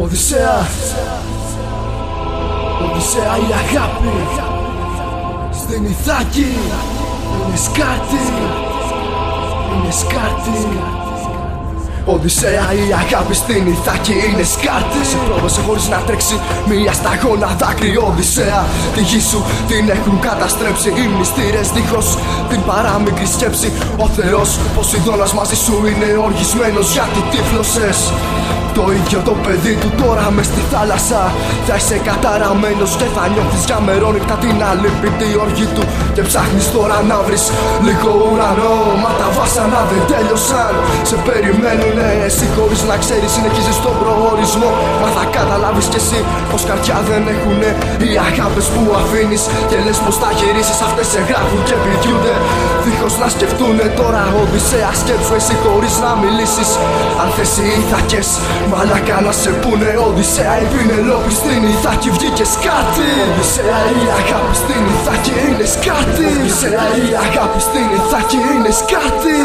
Οδυσσέα. Οδυσσέα η αγάπη. Στην Ιθάκη. Είναι σκάτι Είναι σκάτι Οδυσσέα η αγάπη. Στην Ιθάκη είναι σκάρτη Σε πρόδωσε χωρίς να τρέξει μία σταγόνα δάκρυ Οδυσσέα. Τη γη σου την έχουν καταστρέψει Οι μνηστήρες δίχως την παράμικρη σκέψη Ο Θεός. Ποσειδώνας μαζί σου είναι οργισμένος γιατί τύφλωσες το ίδιο το παιδί του τώρα μες στη θάλασσα. Θα είσαι καταραμένος και θα νιώθεις για μερόνυχτα την αλήπητη οργή του. Και ψάχνεις τώρα να βρεις λίγο ουρανό Μα τα βάσανα δεν τέλειωσαν. Σε περιμένουνε εσύ χωρίς να ξέρεις συνεχίζεις τον προορισμό. Μα θα καταλάβεις κι εσύ πως καρδιά δεν έχουνε Οι αγάπες που αφήνεις. Και λες πως θα γυρίσεις Αυτές σε γράφουν και πηδιούνται. Δίχως να σκεφτούνε τώρα Οδυσσέας σκέψου εσύ χωρίς να μιλήσεις. Αν θες οι ήθακες Μαλάκα να σε πούνε Οδυσσέα η Πινελόπη στην Ιθάκη βγήκε σκάτι Οδυσσέα η αγάπη στην Ιθάκη είναι σκάτι Οδυσσέα η αγάπη στην Ιθάκη είναι σκάτι